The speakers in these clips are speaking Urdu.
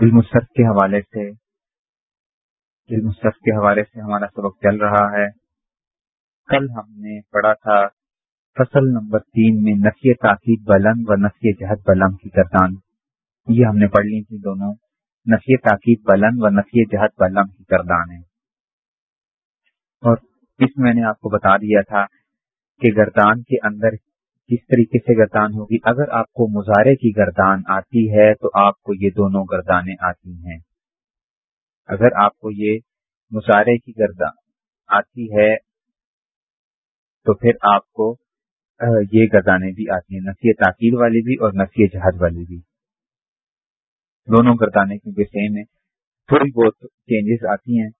المصرف کے حوالے سے المصرف کے حوالے سے ہمارا سبق چل رہا ہے۔ کل ہم نے پڑھا تھا فصل نمبر تین میں نفی تاکید بلند و نفی جہد بلند کی کردان یہ ہم نے پڑھ لی تھی دونوں۔ نفی تاکید بلند و نفی جہد بلند کی کردان ہے۔ اور اس میں نے آپ کو بتا دیا تھا کہ گردان کے اندر کس طریقے سے گردان ہوگی؟ اگر آپ کو مظاہرے کی گردان آتی ہے تو آپ کو یہ دونوں گردانیں آتی ہیں۔ اگر آپ کو یہ مظاہرے کی گردان آتی ہے تو پھر آپ کو یہ گردانیں بھی آتی ہیں نفی تاکیر والی بھی اور نفی جہاد والی بھی۔ دونوں گردانے کیونکہ سیم ہے تھوڑی بہت چینجز آتی ہیں،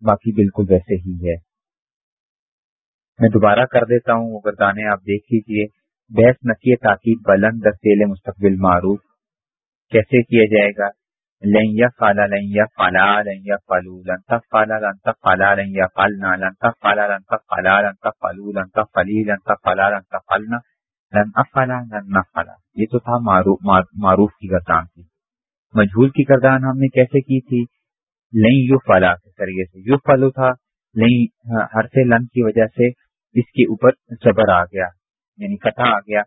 باقی بالکل ویسے ہی ہے۔ میں دوبارہ کر دیتا ہوں وہ گردانے آپ دیکھ لیجیے بحث نقی تاکید بلند در مستقبل معروف کیسے کیا جائے گا؟ لنیا فالا لنیا فالا لنیا فالو لنتا فالا لنتا فالا لنیا فالنا لنتا فالا لنتا فالا لنتا فالو لنتا فلی لنتا فالا لنتا فالنا لن افالا لن فالا یہ تو تھا معروف کی گردان تھی۔ مجھول کی گردان ہم نے کیسے کی تھی؟ لئی یو فالا کے ذریعے سے۔ یو فالو تھا لئی ہر سے لن کی وجہ سے۔ اس کے اوپر زبر آ گیا یعنی کٹا آ گیا۔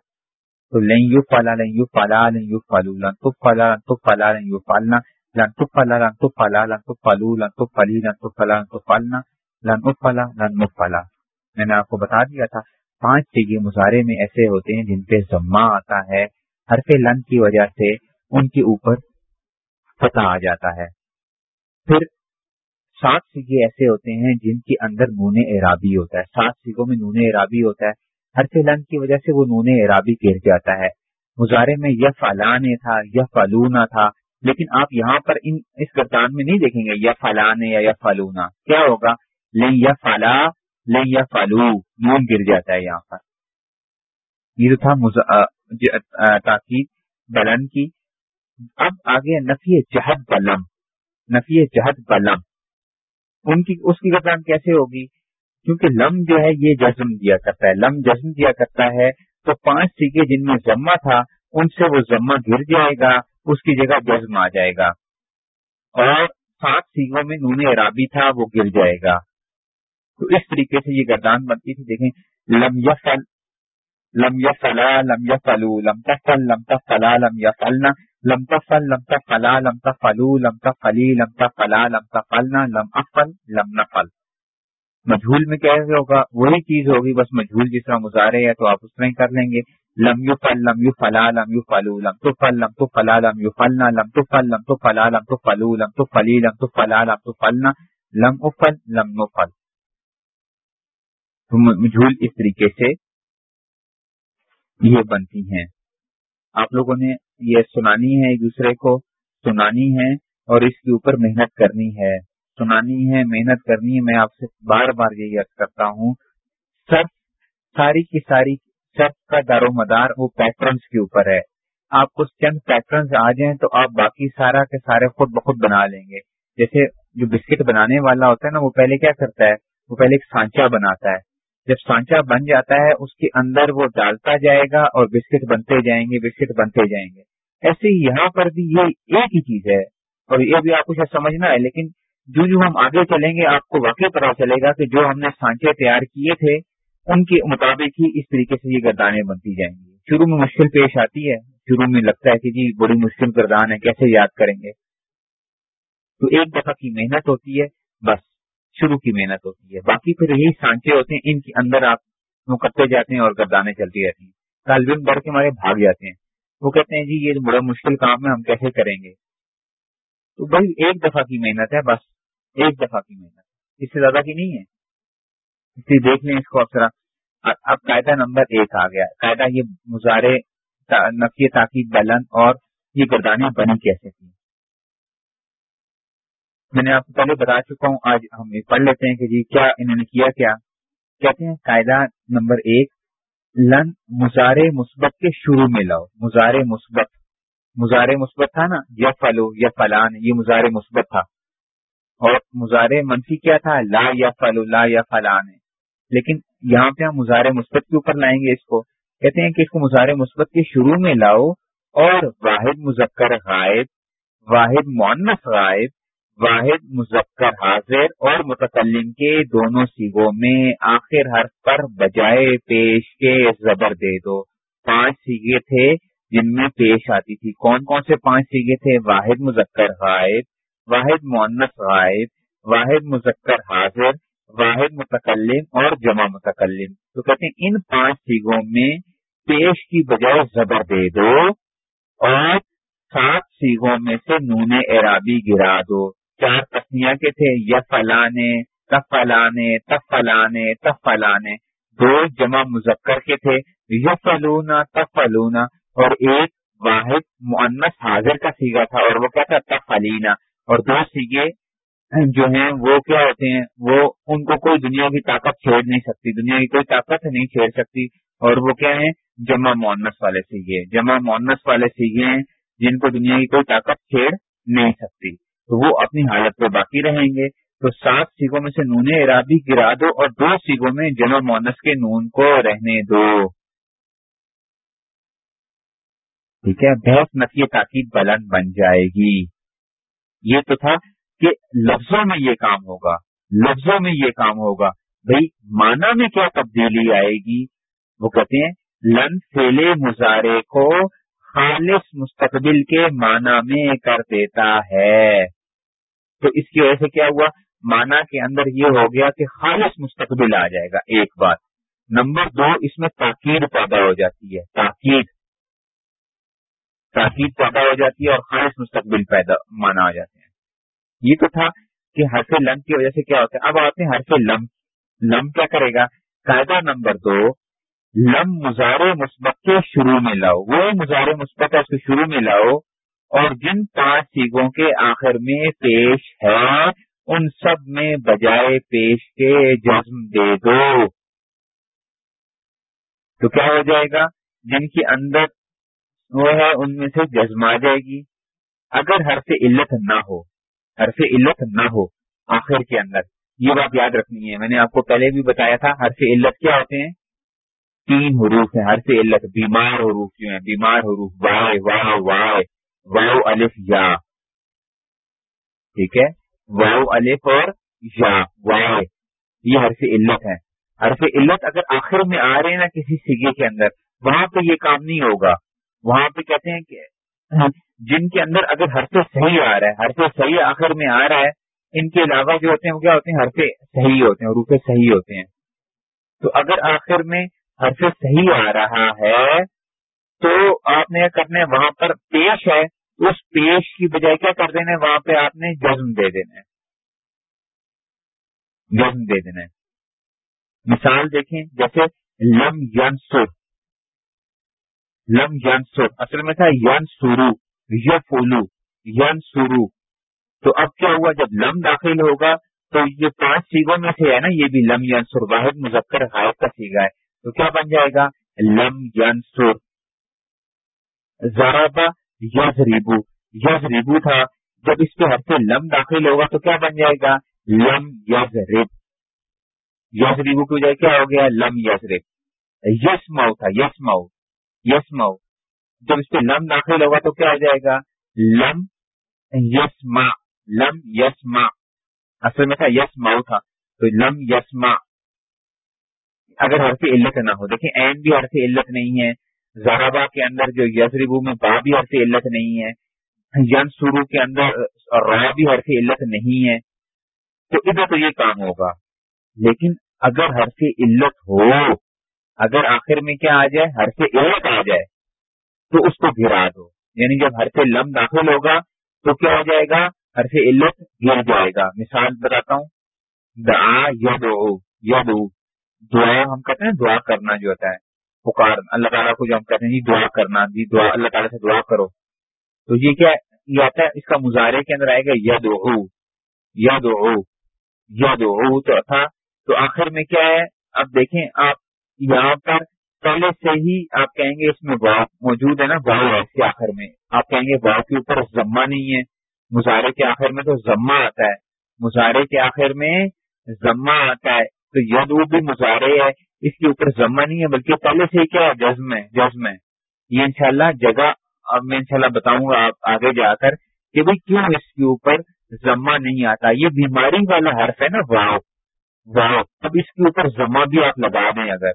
تو لن یو پالا لن یو پالا لن یو پالو لن تو پالا لن تو پالا لن یو پالنا لن تو پالا لن تو پالا لن تو پالو لن تو پلی لن تو پلا لن تو پالنا لن او پالا لن مف پالا میں نے آپ کو بتا دیا تھا، پانچ سیگے مظاہرے میں ایسے ہوتے ہیں جن پہ ضمہ آتا ہے، حرف لن کی وجہ سے ان کے اوپر فتح آ جاتا ہے۔ پھر سات سیگے ایسے ہوتے ہیں جن کے اندر نون اعرابی ہوتا ہے۔ سات سیگوں میں نون اعرابی ہوتا ہے۔ ہر لنگ کی وجہ سے وہ نون اعرابی گر جاتا ہے۔ مظاہرے میں یہ فلان تھا یہ فلونا تھا، لیکن آپ یہاں پر ان، اس گردان میں نہیں دیکھیں گے یا فلان یا یا فلونا کیا ہوگا؟ لیں یا فلا لیں یا فلو نون گر جاتا ہے یہاں پر۔ یہ تو تھا جی، تاکید بلن کی۔ اب آگے نفی جہد بلم۔ نفی جہد بلم۔ ان کی اس کی گردان کیسے ہوگی؟ کیونکہ لم جو ہے یہ جزم دیا کرتا ہے۔ لم جزم دیا کرتا ہے تو پانچ سیگے جن میں ضمہ تھا، ان سے وہ ضمہ گر جائے گا، اس کی جگہ جزم آ جائے گا۔ اور سات سیگوں میں نون عرابی تھا، وہ گر جائے گا۔ تو اس طریقے سے یہ گردان بنتی تھی، دیکھیں۔ لم یفل، لم یفلا، لم یفلو، لم تفل، لم تفلا، لم یفلنا۔ لم تفل لم تفلا لم تفلو لم تفلی لم تفلا لم تفلنا لم افل لم نفل مجھول میں کیسے ہوگا؟ وہی چیز ہوگی، بس مجھول جس طرح مظاہرے ہے تو آپ اس طرح کر لیں گے. لم یو فل لم یو فلا لم یو فلو لم تو فل لم تو فلا لم یو فلنا لم تو فل لم تو فلا لم تو فلو لم تو فلی لم تو فلا لم تو فلنا لم افل لم نو فل مجھول اس طریقے سے یہ بنتی ہیں. آپ لوگوں نے یہ سنانی ہے ایک دوسرے کو، سنانی ہے اور اس کے اوپر محنت کرنی ہے۔ سنانی ہے، محنت کرنی ہے، میں آپ سے بار بار یہ یاد کرتا ہوں۔ سب ساری کی ساری، سب کا دار و مدار وہ پیٹرنس کے اوپر ہے۔ آپ کو چند پیٹرنس آ جائیں تو آپ باقی سارا کے سارے خود بخود بنا لیں گے۔ جیسے جو بسکٹ بنانے والا ہوتا ہے نا، وہ پہلے کیا کرتا ہے؟ وہ پہلے ایک سانچا بناتا ہے۔ جب سانچا بن جاتا ہے، اس کے اندر وہ ڈالتا جائے گا اور بسکٹ بنتے جائیں گے، بسکٹ بنتے جائیں گے۔ ایسے ہی یہاں پر بھی یہ ایک ہی چیز ہے اور یہ بھی آپ کو شاید سمجھنا ہے، لیکن جو جو ہم آگے چلیں گے، آپ کو واقعی پتا چلے گا کہ جو ہم نے سانچے تیار کیے تھے، ان کے مطابق ہی اس طریقے سے یہ گردانیں بنتی جائیں گی۔ شروع میں مشکل پیش آتی ہے، شروع میں لگتا ہے کہ جی بڑی مشکل گردان ہے، کیسے یاد کریں گے؟ تو ایک دفعہ کی محنت ہوتی ہے، بس شروع کی محنت ہوتی ہے۔ باقی پھر یہی سانچے ہوتے ہیں، ان کے اندر آپ کرتے جاتے ہیں اور گردانے چلتی رہتی ہیں۔ طالب علم ڈر کے ہمارے بھاگ جاتے ہیں۔ وہ کہتے ہیں جی یہ بڑا مشکل کام ہے، ہم کیسے کریں گے؟ تو بھائی، ایک دفعہ کی محنت ہے، بس ایک دفعہ کی محنت اس سے زیادہ کی نہیں ہے۔ اس لیے دیکھ لیں اس کو افسرا اب قاعدہ نمبر ایک آ گیا۔ قاعدہ یہ مظاہرے نفی تاکید بلن اور یہ گردانیں بنی کیسے تھیں؟ میں نے آپ کو پہلے بتا چکا ہوں، آج ہم پڑھ لیتے ہیں کہ جی کیا انہوں نے کیا کیا؟ کہتے ہیں قاعدہ نمبر ایک لن مزار مثبت کے شروع میں لاؤ۔ مزار مثبت۔ مزار مثبت تھا نا؟ یا فلو یا فلان یہ مزار مثبت تھا۔ اور مزار منفی کیا تھا؟ لا یا فلو لا یا فلان ہے لیکن یہاں پہ ہم مزار مثبت کے اوپر لائیں گے اس کو۔ کہتے ہیں کہ اس کو مزار مثبت کے شروع میں لاؤ اور واحد مذکر غائب، واحد معنس غائب واحد، مذکر، حاضر اور متکلم کے دونوں سیگوں میں آخر حرف پر بجائے پیش کے زبر دے دو۔ پانچ سیگے تھے جن میں پیش آتی تھی۔ کون کون سے پانچ سیگے تھے؟ واحد، مذکر، غائب۔ واحد معنس غائب۔ واحد، مذکر، حاضر۔ واحد، متکلم اور جمع متکلم۔ تو کہتے ہیں ان پانچ سیگوں میں پیش کی بجائے زبر دے دو اور سات سیگوں میں سے نون ارابی گرا دو۔ چار تسنیا کے تھے، یا فلانے، تف فلانے تف فلانے تف فلانے، دو جمع مذکر کے تھے یا فلونا تف فلونا اور ایک واحد معنس حاضر کا سیگا تھا، اور وہ کیا تھا؟ تف فلینا اور دو سیگے جو ہیں وہ کیا ہوتے ہیں؟ وہ ان کو کوئی دنیا کی طاقت چھیڑ نہیں سکتی، دنیا کی کوئی طاقت نہیں چھیڑ سکتی، اور وہ کیا ہیں؟ جمع مونس والے سیگے، جمع مونس والے سیگے ہیں جن کو دنیا کی کوئی طاقت چھیڑ نہیں سکتی۔ تو وہ اپنی حالت پہ باقی رہیں گے۔ تو سات سیگوں میں سے نون ارادی گرا دو اور دو سیگوں میں جمع مونس کے نون کو رہنے دو۔ ٹھیک ہے بہت نفی تاکید بلند بن جائے گی۔ یہ تو تھا کہ لفظوں میں یہ کام ہوگا، لفظوں میں یہ کام ہوگا۔ بھائی مانا میں کیا تبدیلی آئے گی؟ وہ کہتے ہیں، لن فیلے مظاہرے کو خالص مستقبل کے معنی میں کر دیتا ہے۔ تو اس کی وجہ سے کیا ہوا؟ مانا کے اندر یہ ہو گیا کہ خالص مستقبل آ جائے گا، ایک بات۔ نمبر دو، اس میں تاکید پیدا ہو جاتی ہے۔ تاکید۔ تاکید پیدا ہو جاتی ہے اور خالص مستقبل پیدا، مانا آ جاتے ہیں۔ یہ تو تھا کہ ہر سے لم کی وجہ سے کیا ہوتا ہے۔ اب آتے ہیں ہر سے لم۔ لم کیا کرے گا؟ قاعدہ نمبر دو، لم مزار مثبت کے شروع میں لاؤ۔ وہ مزار مثبت ہے، اس کے شروع میں لاؤ۔ اور جن پانچ سیگوں کے آخر میں پیش ہے، ان سب میں بجائے پیش کے جزم دے دو۔ تو کیا ہو جائے گا؟ جن کے اندر وہ ہے، ان میں سے جزم آ جائے گی۔ اگر ہر سے علت نہ ہو ہر سے علت نہ ہو آخر کے اندر، یہ بات یاد رکھنی ہے۔ میں نے آپ کو پہلے بھی بتایا تھا ہر سے علت کیا ہوتے ہیں؟ تین حروف ہیں۔ ہر سے علت بیمار حروف جو ہیں، بیمار حروف، وائے واؤ وائے۔ واؤ الف یا ٹھیک ہے؟ واؤ الف اور یا وائے یہ ہر سے علت ہے۔ ہر سے علت اگر آخر میں آ رہے ہیں نا کسی سیگے کے اندر، وہاں پہ یہ کام نہیں ہوگا۔ وہاں پہ کہتے ہیں کہ جن کے اندر اگر ہر سے صحیح آ رہا ہے ہر سے صحیح آخر میں آ رہا ہے، ان کے علاوہ جو ہوتے ہیں، وہ کیا ہوتے ہیں؟ ہر سے صحیح ہوتے ہیں روپے صحیح ہوتے ہیں۔ تو اگر آخر میں حرف صحیح آ رہا ہے تو آپ نے کرنا ہے وہاں پر پیش ہے، اس پیش کی بجائے کیا کر دینا ہے وہاں پہ آپ نے جزم دے دینا ہے۔ جزم دے دینا ہے۔ مثال دیکھیں، جیسے لم ین سر لم ین سر اصل میں تھا ین سرو یولو ین سرو تو اب کیا ہوا؟ جب لم داخل ہوگا تو یہ پانچ سیگوں میں سے ہے نا، یہ بھی لم ین سر واحد مذکر غائب کا سیگا ہے۔ تو کیا بن جائے گا؟ لم ین سر یز ریبو یز ریبو تھا، جب اس کے ہر سے لم داخل ہوگا تو کیا بن جائے گا؟ لم یز ریب یز ریبو کی وجہ کیا ہو گیا؟ لم یز ریب یس مئو تھا یس مئو یس مئو جب اس پہ لم داخل ہوگا تو کیا ہو جائے گا؟ لم یس ما لم یس ما اصل میں تھا یس مئو تھا، تو لم یس ما اگر حرف علت نہ ہو، دیکھیں این بھی حرف علت نہیں ہے۔ زارابا کے اندر جو یزربو میں با بھی حرف علت نہیں ہے ین سرو کے اندر را بھی حرف علت نہیں ہے، تو ادھر تو یہ کام ہوگا۔ لیکن اگر حرف علت ہو، اگر آخر میں کیا آ جائے، حرف علت آ جائے، تو اس کو گرا دو۔ یعنی جب حرف لم داخل ہوگا، تو کیا ہو جائے گا؟ حرف علت گر جائے گا۔ مثال بتاتا ہوں۔ دا یدو یدو دعا ہم کہتے ہیں، دعا کرنا جو ہوتا ہے۔ پکار، اللہ تعالیٰ کو جو ہم کہتے ہیں جی دعا کرنا جی دعا، اللہ تعالیٰ سے دعا کرو۔ تو یہ کیا یہ آتا ہے، اس کا مظاہرے کے اندر آئے گا ید او ید او ید او تو تھا۔ تو آخر میں کیا ہے؟ اب دیکھیں، آپ یہاں پر پہلے سے ہی آپ کہیں گے اس میں واؤ موجود ہے نا واؤ ہے اس کے آخر میں۔ آپ کہیں گے واؤ کے اوپر ضمہ نہیں ہے۔ مظاہرے کے آخر میں تو ضمہ آتا ہے۔ مظاہرے کے آخر میں ضمہ آتا ہے۔ تو ید وہ بھی مظاہرے ہے۔ اس کے اوپر ضمہ نہیں ہے، بلکہ پہلے سے کیا ہے جزم ہے جزم ہے۔ یہ انشاءاللہ جگہ، اب میں انشاءاللہ بتاؤں گا آپ آگے جا کر کہ بھائی کیوں اس کے اوپر زما نہیں آتا۔ یہ بیماری والا حرف ہے نا، واؤ۔ واؤ۔ اب اس کے اوپر زما بھی آپ لگا دیں اگر۔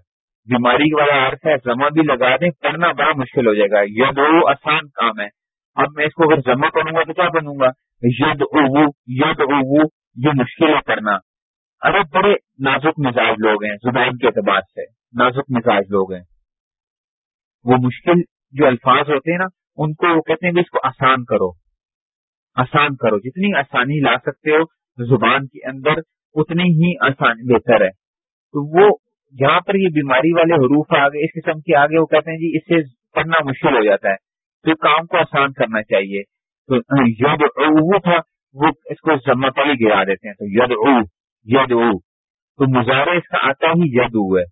بیماری والا حرف ہے زما بھی لگا دیں پڑھنا بڑا مشکل ہو جائے گا۔ ید او آسان کام ہے۔ اب میں اس کو اگر جمع کروں گا تو کیا بنوں گا؟ ید او ید او، یہ مشکل ہے کرنا۔ ارے بڑے نازک مزاج لوگ ہیں، زبان کے اعتبار سے نازک مزاج لوگ ہیں۔ وہ مشکل جو الفاظ ہوتے ہیں نا، ان کو وہ کہتے ہیں کہ اس کو آسان کرو۔ آسان کرو۔ جتنی آسانی لا سکتے ہو زبان کے اندر، اتنی ہی آسان بہتر ہے۔ تو وہ جہاں پر یہ بیماری والے حروف آگے اس قسم کے آگے وہ کہتے ہیں جی اس سے پڑھنا مشکل ہو جاتا ہے۔ تو کام کو آسان کرنا چاہیے۔ تو ید او تھا، وہ اس کو ضمہ پر ہی گرا دیتے ہیں۔ تو ید او ید تو مظاہرہ اس کا آتا ہی ید او ہے۔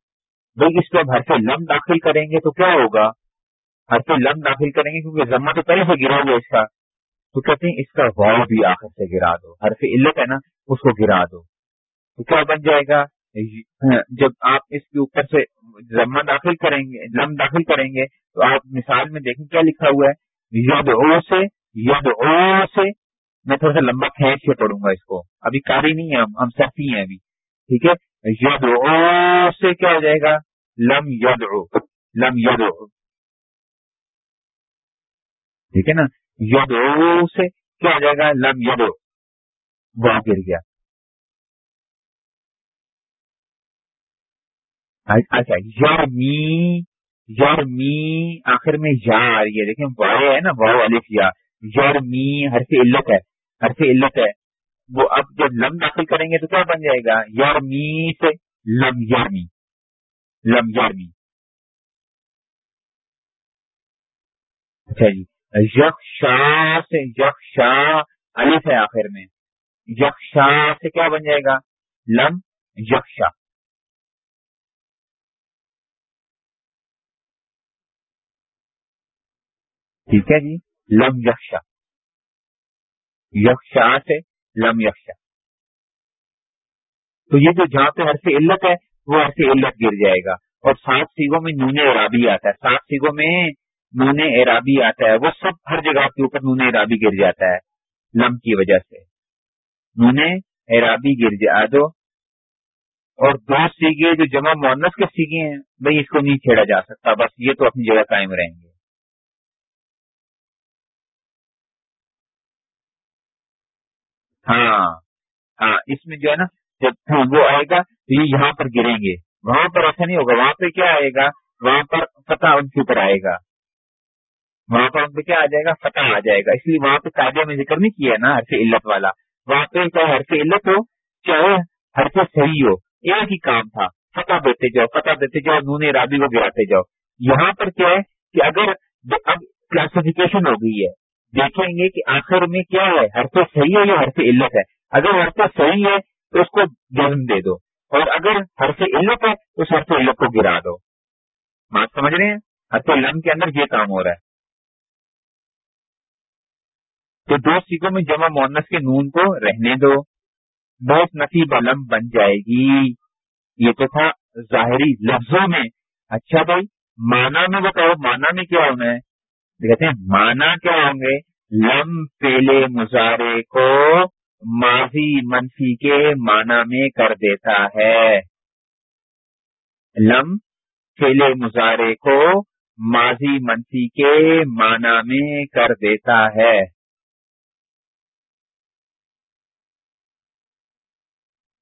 بھائی اس کو اب ہر سے لم داخل کریں گے تو کیا ہوگا؟ ہر سے لم داخل کریں گے کیونکہ ضمہ تو پہلے سے گرا ہوا اس کا۔ تو کہتے ہیں اس کا واؤ بھی آخر سے گرا دو۔ ہر سے علت ہے نا، اس کو گرا دو۔ تو کیا بن جائے گا؟ جب آپ اس کے اوپر سے ضمہ داخل کریں گے، لم داخل کریں گے، تو آپ مثال میں دیکھیں کیا لکھا ہوا ہے۔ ید او سے ید او سے میں تھوڑا سا لمبا کھینچ کے پڑھوں گا اس کو۔ ابھی کاری نہیں ہے، ہم ہم ہیں ابھی۔ ٹھیک ہے؟ ید سے کیا ہو جائے گا؟ لم ید لم ید ٹھیک ہے نا؟ ید سے کیا ہو جائے گا؟ لم ید او وہ گر گیا۔ اچھا یار می یار می آخر میں یا آ رہی ہے دیکھیں واؤ ہے نا واؤ الف یا۔ یار می ہر سے علت ہے۔ ہر سے علت ہے۔ وہ اب جب لم داخل کریں گے تو کیا بن جائے گا؟ یارمی سے لم یارمی لم یارمی اچھا جی۔ یکشاہ سے یکشاہ الف ہے آخر میں۔ یکشاہ سے کیا بن جائے گا؟ لم یک شاہ ٹھیک ہے جی۔ لم یکشا۔ یکشا سے لم یکشا تو یہ جو جہاں پہ ہر سے علت ہے، وہ ہر سے علت گر جائے گا۔ اور سات سیگوں میں نون ارابی آتا ہے۔ سات سیگوں میں نون ارابی آتا ہے۔ وہ سب ہر جگہ کے اوپر نون ارابی گر جاتا ہے۔ لم کی وجہ سے۔ نون ارابی گر جا، دو۔ اور دو سیگے جو جمع مونس کے سیگے ہیں، بھائی اس کو نہیں چھیڑا جا سکتا۔ بس یہ تو اپنی جگہ قائم رہیں گے۔ ہاں ہاں اس میں جو ہے نا، جب وہ آئے گا تو یہ یہاں پر گریں گے۔ وہاں پر ایسا نہیں ہوگا، وہاں پہ کیا آئے گا؟ وہاں پر فتح ان کے اوپر آئے گا۔ وہاں پر ان پہ کیا آ جائے گا؟ فتح آ جائے گا۔ اس لیے وہاں پہ قاعدے میں ذکر نہیں کیا ہے نا ہر سے علت والا۔ وہاں پہ چاہے ہر سے علت ہو، چاہے ہر سے صحیح ہو، ایک ہی کام تھا، فتح دیتے جاؤ، فتح دیتے جاؤ، نون رابی کو گراتے جاؤ۔ یہاں پر کیا ہے کہ اگر اب کلاسیفیکیشن ہو گئی ہے دیکھیں گے کہ آخر میں کیا ہے؟ ہر صحیح ہے یا ہر سے علت ہے؟ اگر ہر صحیح ہے تو اس کو جنم دے دو، اور اگر ہر سے علت ہے تو اس ہر سے علت کو گرا دو۔ بات سمجھ رہے ہیں؟ ہر تو لم کے اندر یہ کام ہو رہا ہے۔ تو دو سیکھوں میں جمع مونس کے نون کو رہنے دو۔ بہت نصیب علم بن جائے گی۔ یہ تو تھا ظاہری لفظوں میں۔ اچھا بھائی مانا میں بتاؤ مانا میں کیا ہونا ہے؟ کہتے ہیں، مانا کیا ہوں گے؟ لم پہلے مظاہرے کو ماضی منفی کے مانا میں کر دیتا ہے۔ لم پہلے مظاہرے کو ماضی منفی کے مانا میں کر دیتا ہے۔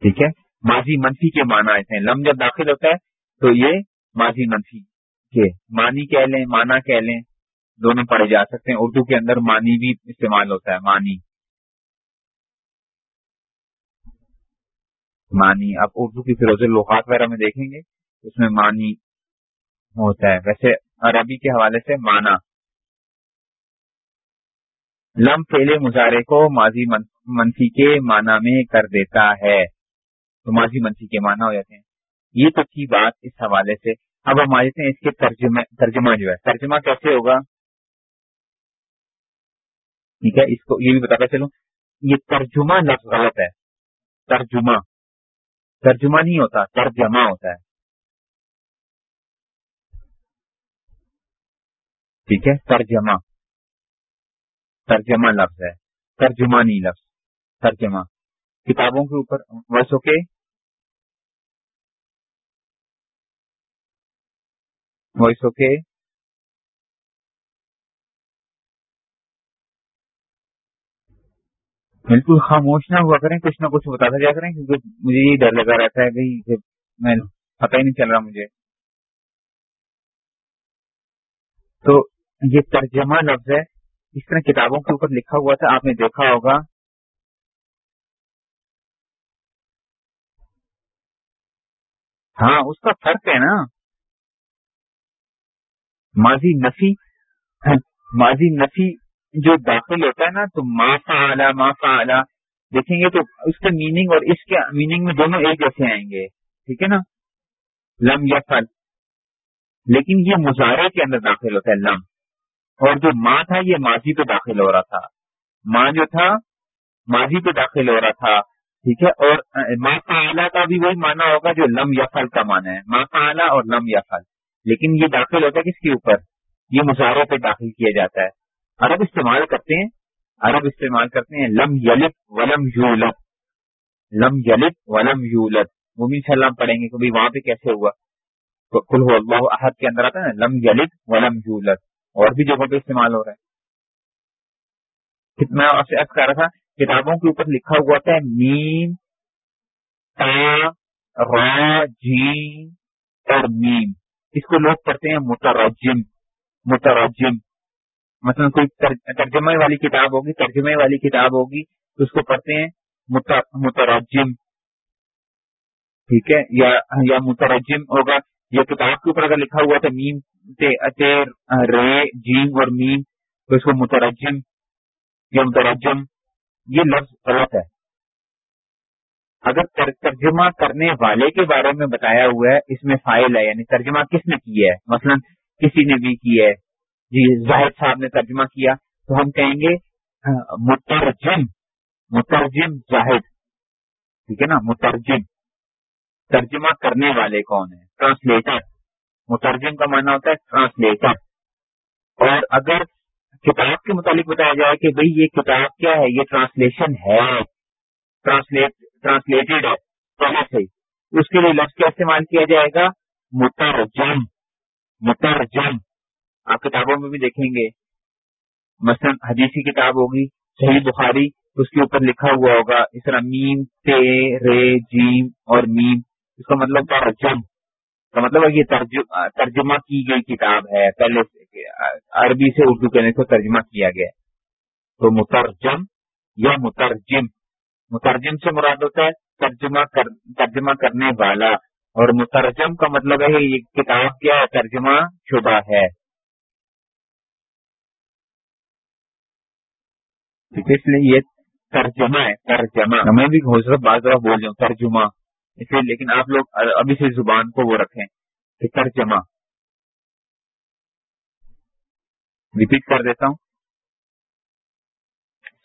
ٹھیک ہے؟ ماضی منفی کے مانا ایسے ہیں۔ لم جب داخل ہوتا ہے تو یہ ماضی منفی کے مانی کہہ لیں مانا کہہ لیں۔ دونوں پڑھے جا سکتے ہیں۔ اردو کے اندر مانی بھی استعمال ہوتا ہے مانی مانی آپ اردو کی فیروز الوقات وغیرہ میں دیکھیں گے، اس میں مانی ہوتا ہے۔ ویسے عربی کے حوالے سے مانا لم پھیلے مظاہرے کو ماضی منفی کے معنی میں کر دیتا ہے۔ تو ماضی منفی کے معنی ہو جاتے ہیں۔ یہ تو کی بات اس حوالے سے۔ اب ہم آ جاتے ہیں اس کے ترجمہ ترجمہ جو ہے۔ ترجمہ کیسے ہوگا؟ ٹھیک ہے، اس کو یہ بھی بتاتا چلوں۔ یہ ترجمہ لفظ غلط ہے۔ ترجمہ۔ ترجمہ نہیں ہوتا، ترجمہ ہوتا ہے۔ ٹھیک ہے، ترجمہ۔ ترجمہ لفظ ہے۔ ترجمانی لفظ۔ ترجمہ۔ کتابوں کے اوپر۔ ویسو کے وائس اوکے۔ بالکل خاموش نہ ہوا کریں، کچھ نہ کچھ بتاتا جا کریں، کیونکہ مجھے یہ ڈر لگا رہتا ہے کہ میں پتہ ہی نہیں چل رہا مجھے۔ تو یہ ترجمہ لفظ ہے، اس طرح کتابوں کے اوپر لکھا ہوا تھا، آپ نے دیکھا ہوگا۔ ہاں اس کا فرق ہے نا۔ ماضی نفی ماضی نفی جو داخل ہوتا ہے نا، تو ما فعلا ما فعلا۔ دیکھیں گے تو اس کا میننگ اور اس کے میننگ میں دونوں ایک جیسے آئیں گے۔ ٹھیک ہے نا؟ لم یا فل لیکن یہ مظاہرے کے اندر داخل ہوتا ہے، لم۔ اور جو ماں تھا، یہ ماضی پہ داخل ہو رہا تھا۔ ماں جو تھا، ماضی پہ داخل ہو رہا تھا۔ ٹھیک ہے؟ اور ماں کا کا بھی وہی مانا ہوگا جو لم یا فل کا مانا ہے۔ ماں کا اور لم یا فل لیکن یہ داخل ہوتا ہے کس کے اوپر؟ یہ مظاہرے پہ داخل کیا جاتا ہے۔ عرب استعمال کرتے ہیں، عرب استعمال کرتے ہیں، لم یلت ولم یولت لم یلت ولم یولت وہ بھی سلام پڑھیں گے کہ وہاں پہ کیسے ہوا؟ تو کل ہو اللہ احد کے اندر آتا ہے نا، لم یلت ولم یولت اور بھی جگہوں پہ استعمال ہو رہا ہے۔ میں آپ سے کر رہا تھا، کتابوں کے اوپر لکھا ہوا تھا میم، تا، را، جیم اور میم۔ اس کو لوگ پڑھتے ہیں مترجم مترجم۔ مثلا کوئی ترجمے والی کتاب ہوگی، ترجمے والی کتاب ہوگی، تو اس کو پڑھتے ہیں مترجم، ٹھیک ہے؟ یا مترجم ہوگا، یا کتاب کے اوپر اگر لکھا ہوا تھا میم رے، جیم اور میم، تو اس کو مترجم یا مترجم، یہ لفظ غلط ہے۔ اگر ترجمہ کرنے والے کے بارے میں بتایا ہوا ہے، اس میں فائل ہے یعنی ترجمہ کس نے کی ہے؟ مثلا کسی نے بھی کی ہے۔ جی زاہد صاحب نے ترجمہ کیا تو ہم کہیں گے مترجم مترجم زاہد، ٹھیک ہے نا؟ مترجم۔ ترجمہ کرنے والے کون ہیں؟ ٹرانسلیٹر۔ مترجم کا معنی ہوتا ہے ٹرانسلیٹر۔ اور اگر کتاب کے متعلق بتایا جائے کہ بھئی یہ کتاب کیا ہے؟ یہ ٹرانسلیشن ہے۔ ٹرانسلیٹڈ ہے۔ پہلے سے اس کے لیے لفظ کیا استعمال کیا جائے گا؟ مترجم۔ مترجم۔ آپ کتابوں میں بھی دیکھیں گے۔ مثلا حدیثی کتاب ہوگی، صحیح بخاری، اس کے اوپر لکھا ہوا ہوگا، اس طرح میم، تے، رے، جیم اور میم۔ اس کا مطلب ترجم کا مطلب ہے یہ ترجمہ کی گئی کتاب ہے۔ پہلے عربی سے اردو کے کو ترجمہ کیا گیا۔ تو مترجم یا مترجم۔ مترجم سے مراد ہوتا ہے ترجمہ کر، ترجمہ کرنے والا۔ اور مترجم کا مطلب ہے یہ کتاب کیا ترجمہ شدہ ہے۔ اس لیے یہ ترجمہ ہے، ترجمہ۔ میں بھی بعض دفعہ بول جاؤں ترجمہ۔ اس لیے، لیکن آپ لوگ ابھی سے زبان کو وہ رکھیں کہ ترجمہ۔ ریپیٹ کر دیتا ہوں۔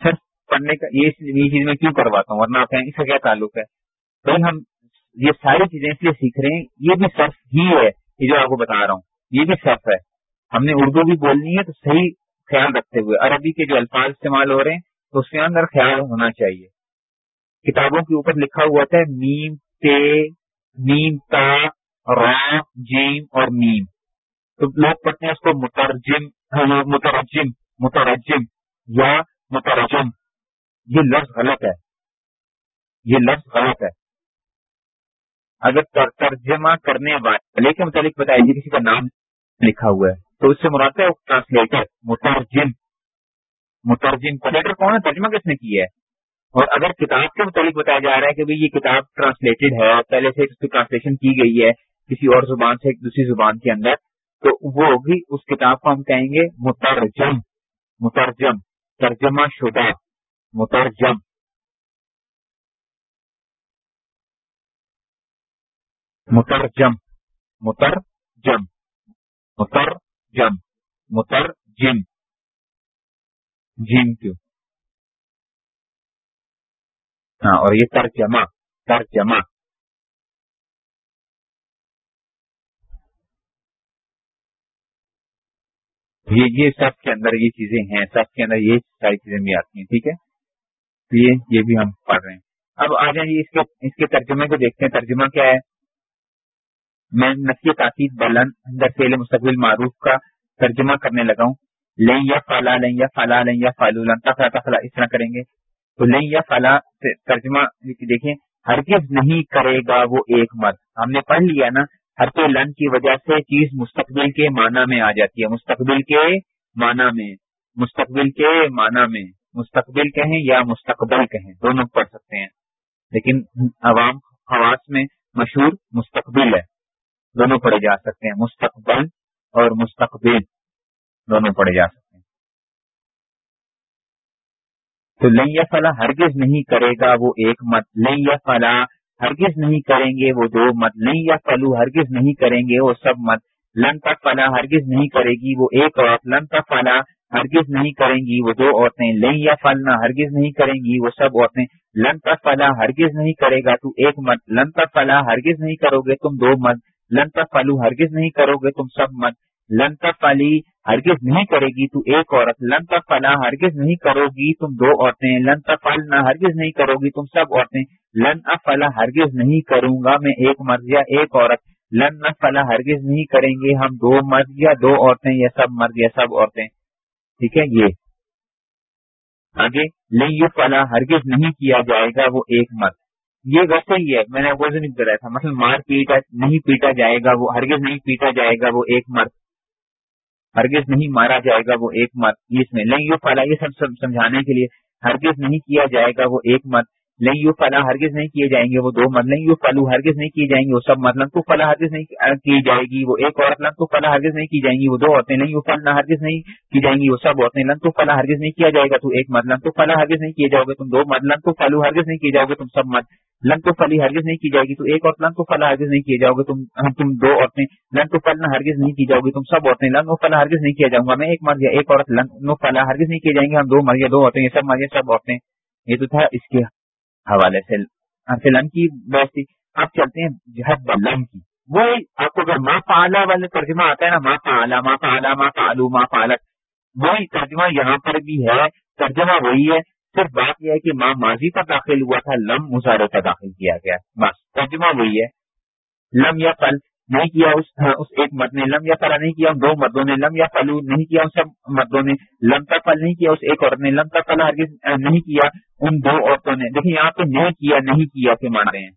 سر، پڑھنے کا یہ چیز میں کیوں کرواتا ہوں؟ ورنہ آپ اس کا کیا تعلق ہے؟ تو ہم یہ ساری چیزیں اس لیے سیکھ رہے ہیں، یہ بھی صرف ہی ہے، یہ جو آپ کو بتا رہا ہوں، یہ بھی صرف ہے۔ ہم نے اردو بھی بولنی ہے تو صحیح خیال رکھتے ہوئے۔ عربی کے جو الفاظ استعمال ہو رہے ہیں، تو اس کے اندر خیال ہونا چاہیے۔ کتابوں کے اوپر لکھا ہوا تھا، میم، تے میم تا، را، جیم اور میم۔ تو لوگ پڑھتے ہیں اس کو مترجم مترجم مترجم یا مترجم۔ یہ لفظ غلط ہے۔ یہ لفظ غلط ہے۔ اگر ترجمہ کرنے والے کے متعلق بتائیے کسی کا نام لکھا ہوا ہے۔ تو اس سے مراد ہے؟ ٹرانسلیٹر مترجم۔ مترجم ٹرانسلیٹر کون ہے؟ ترجمہ کس نے کی ہے؟ اور اگر کتاب کے متعلق بتایا جا رہا ہے کہ یہ کتاب ٹرانسلیٹڈ ہے پہلے سے اس کی ٹرانسلیشن کی گئی ہے کسی اور زبان سے ایک دوسری زبان کے اندر، تو وہ بھی اس کتاب کو ہم کہیں گے مترجم۔ مترجم۔ ترجمہ شدہ۔ مترجم۔ مترجم۔ مترجم۔ متر جم، متر، جم۔ جم کیوں؟ ہاں اور یہ ترجمہ ترجمہ۔ یہ یہ سب کے اندر یہ چیزیں ہیں، سب کے اندر یہ ساری چیزیں بھی آتی ہیں، ٹھیک ہے؟ تو یہ یہ بھی ہم پڑھ رہے ہیں۔ اب آ جائیں اس کے اس کے ترجمے کو دیکھتے ہیں۔ ترجمہ کیا ہے؟ میں نفی تاکید بلند اندر فیل مستقبل معروف کا ترجمہ کرنے لگا ہوں۔ لیں یا فلا لیں یا فلا لیں یا فالو لن تفلا اس طرح کریں گے۔ تو لیں یا فلا ترجمہ دیکھیں، ہرگز نہیں کرے گا وہ ایک مرد۔ ہم نے پڑھ لیا نا، ہر کے لن کی وجہ سے چیز مستقبل کے معنی میں آ جاتی ہے۔ مستقبل کے معنی میں، مستقبل کے معنی میں، مستقبل کہیں یا مستقبل کہیں، دونوں پڑھ سکتے ہیں۔ لیکن عوام خواص میں مشہور مستقبل ہے۔ دونوں پڑھے جا سکتے ہیں۔ مستقبل اور مستقبل دونوں پڑھے جا سکتے ہیں۔ تو لئی فلاں ہرگز نہیں کرے گا وہ ایک مت۔ لئی فلاں ہرگز نہیں کریں گے وہ دو مت۔ لیں یا فلو ہرگز نہیں کریں گے وہ سب مت۔ لن تک فلا ہرگز نہیں کرے گی وہ ایک عورت لن تک فلا ہرگز نہیں کریں گی وہ دو عورتیں۔ لیں یا فلنا ہرگز نہیں کریں گی وہ سب عورتیں۔ لن تک فلا ہرگز نہیں کرے گا تو ایک مت۔ لن تک فلا ہرگز نہیں کرو گے تم دو مت۔ لن تک ہرگز نہیں کرو گے تم سب مت لن تک ہرگز نہیں کرے گی تو ایک عورت۔ لن تک فلا ہرگز نہیں کرو گی تم دو عورتیں۔ لن تک ہرگز نہیں کرو گی تم سب عورتیں۔ لن افلا ہرگز نہیں کروں گا میں ایک مرد یا ایک عورت۔ لن افلا ہرگز نہیں کریں گے ہم دو مرد یا دو عورتیں یا سب مرد یا سب عورتیں۔ ٹھیک ہے، یہ۔ آگے، لن فلا ہرگز نہیں کیا جائے گا وہ ایک مرد۔ یہ ویسے ہی ہے میں نے وہ نہیں کرایا تھا مثلا مار پیٹا نہیں پیٹا جائے گا وہ ہرگز نہیں پیٹا جائے گا وہ ایک مرد ہرگز نہیں مارا جائے گا وہ ایک مرد اس میں لن یو فلا یہ سب سمجھانے کے لیے ہرگز نہیں کیا جائے گا وہ ایک مرد لیں یو فلاں ہرگز نہیں کیے جائیں گے وہ دو مدلیں یو فلو ہرگز نہیں کیے جائیں گے وہ سب مطلب تو فلاں ہرگز نہیں کی جائے گی وہ ایک عورت لن تو فلاں ہرگز نہیں کی جائیں گی وہ دو عورتیں لیں یو فلنا ہرگز نہیں کی جائیں گی وہ سب عورتیں لن تو ہرگز نہیں کیا جائے گا تو ایک مدلن تو فلاں ہرگز نہیں کیے جاؤ گے تم دو مدلن تو فلو ہرگز نہیں کیے جاؤ گے تم سب مت لن تو فلی ہرگز نہیں کی جائے گی، تو ایک عورت لن تو فلاں ہرگز نہیں کیے جاؤ گے، تم تم دو عورتیں لن تو فلنا ہرگز نہیں کی جاؤ گی، تم سب عورتیں لن و فلاں ہرگز نہیں کیا جاؤں گا۔ میں ایک مرض یا ایک عورت لن و فلاں ہرگز نہیں کیے جائیں گے ہم دو مرض یا دو عورتیں یہ سب مرض سب عورتیں۔ یہ تو تھا اس کے حوالے سے فلم کی بحث آپ چلتے ہیں جہد بلم کی۔ وہی آپ کو اگر ماں پالا والے ترجمہ آتا ہے نا ماں پالا ماں پالا ماں پالو ماں پالک وہی ترجمہ یہاں پر بھی ہے، ترجمہ وہی ہے صرف بات یہ ہے کہ ماں ماضی کا داخل ہوا تھا، لم مظاہرے کا داخل کیا گیا۔ بس، ترجمہ وہی ہے۔ لم یا پل نہیں کیا اس ہاں، اس ایک مرد نے لم یا فلا نہیں کیا، دو مردوں نے لم یا فلو نہیں کیا، ان سب مردوں نے لم کا پل نہیں کیا، اس ایک عورت نے لم کا فلا ہرگز نہیں کیا، ان دو عورتوں نے۔ دیکھیں، یہاں پہ نہیں کیا نہیں کیا کے مان رہے ہیں۔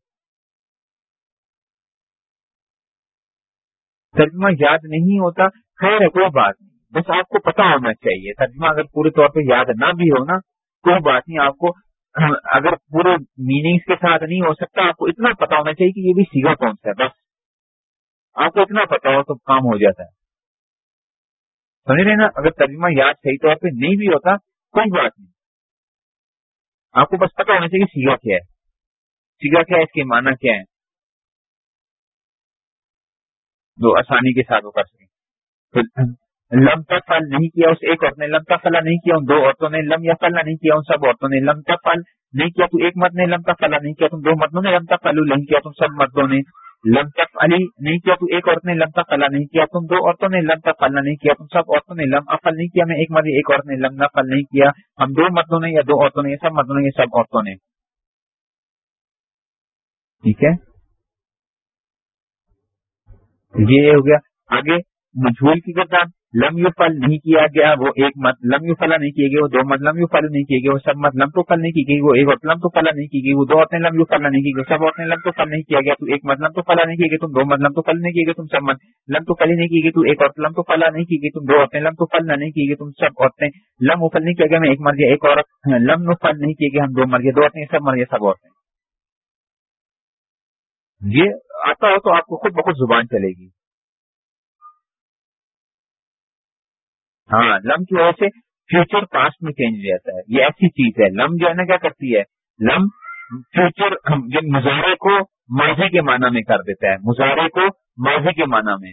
ترجمہ یاد نہیں ہوتا، خیر ہے، کوئی بات نہیں۔ بس آپ کو پتا ہونا چاہیے۔ ترجمہ اگر پورے طور پہ یاد نہ بھی ہو نا کوئی بات نہیں، آپ کو اگر پورے میننگس کے ساتھ نہیں ہو سکتا، آپ کو اتنا پتا ہونا چاہیے کہ یہ بھی سیگا کون سا ہے، بس۔ آپ کو اتنا پتا ہو تو کام ہو جاتا ہے۔ سمجھ رہے نا؟ اگر ترجمہ یاد صحیح طور پہ نہیں بھی ہوتا، کوئی بات نہیں۔ آپ کو بس پتا ہونا چاہیے سیگا کیا ہے۔ سیگا کیا ہے، اس کے معنی کیا ہے جو آسانی کے ساتھ وہ کر سکیں۔ لمتا فل نہیں کیا اس ایک عورت نے لمتا فلا نہیں کیا ان دو عورتوں نے لم یا فلا نہیں کیا ان سب عورتوں نے لمتا فل نہیں کیا تو ایک مرد نے لمتا فلا نہیں کیا تم دو مردوں نے لمتا فلو نہیں کیا تم سب مردوں نے لم تک علی نہیں کیا تو ایک عورت نے لم تک فلا نہیں کیا تم دو عورتوں نے لم تک فلا نہیں کیا تم سب عورتوں نے لم افل نہیں کیا میں ایک مرد ایک عورت نے لم فل نہیں کیا ہم دو مردوں نے یا دو عورتوں نے سب مردوں نے سب عورتوں نے ٹھیک ہے یہ ہو گیا آگے مجھول کی گردان لم یو فل نہیں کیا گیا، وہ ایک مت، لم یو فلا نہیں کیے گئے، وہ دو مت، لم یو فل نہیں کیے گئے، وہ سب مت، لم تو فل نہیں کی گئی، وہ ایک لم تو فلا نہیں کی گئی، وہ دو عورتیں لم یو فلا نہیں کی گئی، سب عورتیں لم تو فل نہیں کیا گیا، تو ایک مت، لم تو فلا نہیں کی گئی تم دو مت، لم تو فل نہیں کی گئی تم سب مت، لم تو فلی نہیں کی گئی تو ایک عورت لم تو فلا نہیں کی گئی تم دو عورتیں لم تو فل نہیں کی گئی تم سب عورتیں لم و فل نہیں کیا گیا، میں ایک مر گیا ایک عورت لم نو فل نہیں کیے گئے، ہم دو مر گئے دو عورتیں سب مر گئے سب عورتیں یہ آتا ہو تو آپ کو خود بخود زبان چلے گی۔ ہاں لم کی وجہ سے فیوچر پاسٹ میں چینج ہو جاتا ہے۔ یہ ایسی چیز ہے۔ لم جو ہے نا کیا کرتی ہے؟ لم فیوچر مظاہرے کو ماضی کے معنی میں کر دیتا ہے۔ مظاہرے کو ماضی کے معنی میں۔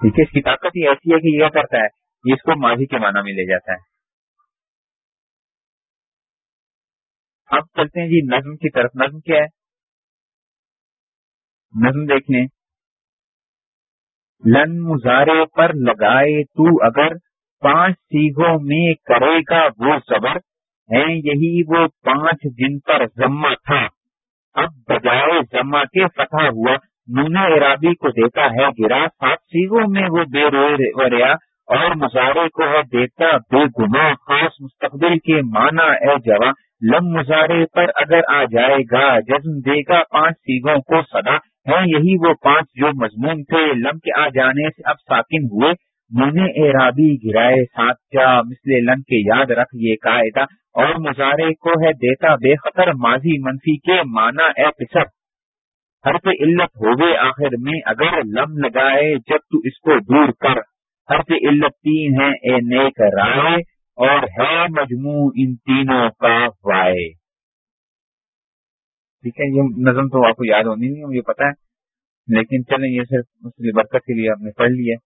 ٹھیک ہے اس کی طاقت ہی ایسی ہے کہ یہ کرتا ہے؟ یہ اس کو ماضی کے معنی میں لے جاتا ہے۔ اب چلتے ہیں جی نظم کی طرف۔ نظم کیا ہے؟ نظم دیکھ لیں لن مزارے پر لگائے تو اگر پانچ سیگوں میں کرے گا وہ صبر، ہیں یہی وہ پانچ جن پر ذمہ تھا۔ اب بجائے ذمہ کے فتح ہوا، نون ارابی کو دیتا ہے گرا، سات سیگوں میں وہ بے وریا اور مظاہرے کو ہے دیتا بے گنا خاص مستقبل کے معنی اے جوان لم مظاہرے پر اگر آ جائے گا، جزم دے گا پانچ سیگوں کو صدا۔ ہے یہی وہ پانچ جو مضمون تھے لم کے آ جانے سے اب ساکن ہوئے۔ من اعرابی گرائے سات جا مثل لم کے یاد رکھ یہ قاعدہ۔ اور مظاہرے کو ہے دیتا بے خطر، ماضی منفی کے معنی اے پسر ہر پہ علت ہوگے آخر میں، اگر لم لگائے جب تو اس کو دور کر۔ ہر پہ علت تین ہے اے نیک رائے۔ اور ہے مجموع ان تینوں کا وائے۔ ٹھیک ہے، یہ نظم تو آپ کو یاد ہونی نہیں مجھے پتا ہے۔ لیکن چلیں، یہ صرف برکت کے لیے آپ نے پڑھ لیا۔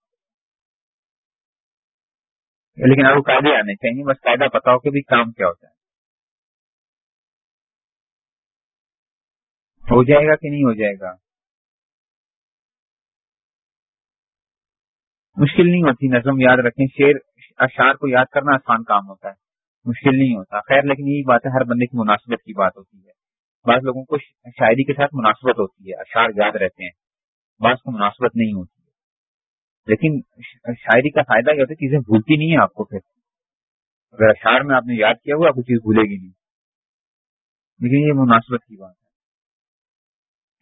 لیکن آپ کو قاعدے آنے چاہیے، بس قاعدہ پتا ہو کہ بھی کام کیا ہوتا ہے۔ ہو جائے گا کہ نہیں ہو جائے گا؟ مشکل نہیں ہوتی، نظم یاد رکھیں۔ شیر اشار کو یاد کرنا آسان کام ہوتا ہے، مشکل نہیں ہوتا۔ خیر، لیکن یہی بات ہے، ہر بندے کی مناسبت کی بات ہوتی ہے۔ بعض لوگوں کو شاعری کے ساتھ مناسبت ہوتی ہے اشار یاد رہتے ہیں، بعض کو مناسبت نہیں ہوتی لیکن شاعری کا فائدہ کیا ہوتا ہے چیزیں بھولتی نہیں ہیں آپ کو پھر۔ اگر اشعار میں آپ نے یاد کیا ہوا، آپ کو چیز بھولے گی نہیں۔ لیکن یہ مناسبت کی بات ہے۔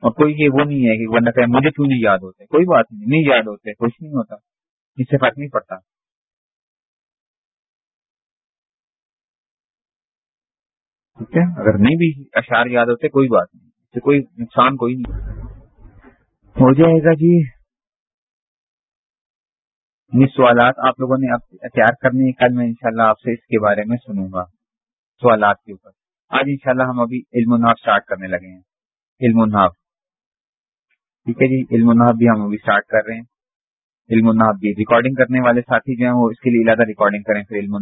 اور کوئی یہ وہ نہیں ہے کہ ورنہ کہ مجھے کیوں نہیں یاد ہوتے؟ کوئی بات نہیں نہیں یاد ہوتے کچھ نہیں ہوتا، اس سے فرق نہیں پڑتا۔ ٹھیک ہے؟ اگر نہیں بھی اشعار یاد ہوتے، کوئی بات نہیں۔ اس سے کوئی نقصان کوئی نہیں۔ ہو جائے گا جی۔ یہ سوالات آپ لوگوں نے تیار کرنے کل میں انشاءاللہ آپ سے اس کے بارے میں سنوں گا۔ سوالات کے اوپر۔ آج انشاءاللہ ہم ابھی علم الناف اسٹارٹ کرنے لگے ہیں۔ علم الناف ٹھیک ہے جی؟ علم الناف بھی ہم ابھی اسٹارٹ کر رہے ہیں۔ علم الناف بھی ریکارڈنگ کرنے والے ساتھی جو ہیں، وہ اس کے لیے علیحدہ ریکارڈنگ کریں۔ پھر علم